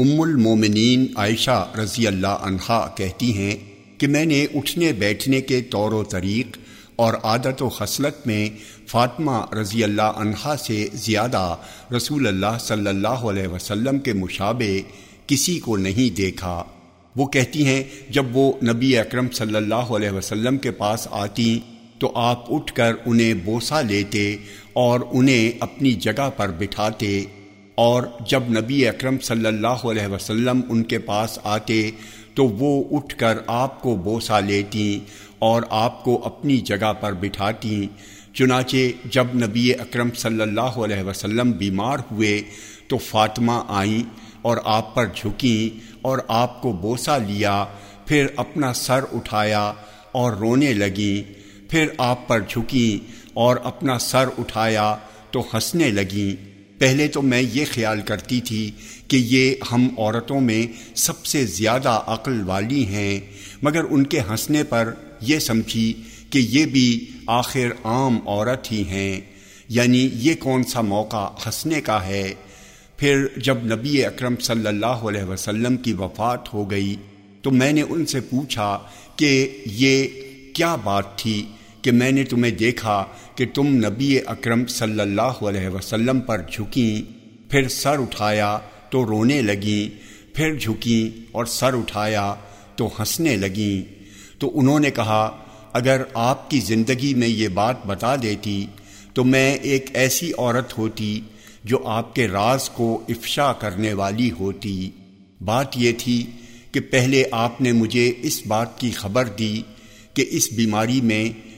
ام المومنین عائشہ رضی اللہ عنہا کہتی ہیں کہ میں نے اٹھنے بیٹھنے کے طور و طریق اور عادت و خصلت میں فاطمہ رضی اللہ عنہا سے زیادہ رسول اللہ صلی اللہ علیہ وسلم کے مشابے کسی کو نہیں دیکھا۔ وہ کہتی ہیں، جب وہ نبی اکرم صلی اللہ علیہ وسلم کے پاس آتی تو آپ اٹھ کر انہیں بوسا لیتے اور انہیں اپنی جگہ پر بٹھاتے۔ اور جب نبی اکرم صلی اللہ علیہ وسلم ان کے پاس آتے تو وہ اٹھ کر آپ کو بوسا لیتی اور آپ کو اپنی جگہ پر بٹھاتی۔ چنانچہ جب نبی اکرم صلی اللہ علیہ وسلم بیمار ہوئے تو فاطمہ آئیں اور آپ پر جھکیں اور آپ کو بوسا لیا، پھر اپنا سر اٹھایا اور رونے لگیں پھر آپ پر جھکیں اور اپنا سر اٹھایا تو ہنسنے لگیں پہلے تو میں یہ خیال کرتی تھی کہ یہ ہم عورتوں میں سب سے زیادہ عقل والی ہیں، مگر ان کے ہنسنے پر یہ سمجھی کہ یہ بھی آخر عام عورت ہی ہیں۔ یعنی یہ کون سا موقع ہنسنے کا ہے؟ پھر جب نبی اکرم صلی اللہ علیہ وسلم کی وفات ہو گئی تو میں نے ان سے پوچھا کہ یہ کیا بات تھی؟ علیہ وسلم کی وفات ہو گئی تو میں نے ان سے پوچھا کہ یہ کیا بات تھی کہ میں نے تمہیں دیکھا کہ تم نبی اکرم صلی اللہ علیہ وسلم پر جھکیں، پھر سر اٹھایا تو رونے لگیں، پھر جھکیں اور سر اٹھایا تو ہنسنے لگیں۔ تو انہوں نے کہا، اگر آپ کی زندگی میں یہ بات بتا دیتی تو میں ایک ایسی عورت ہوتی جو آپ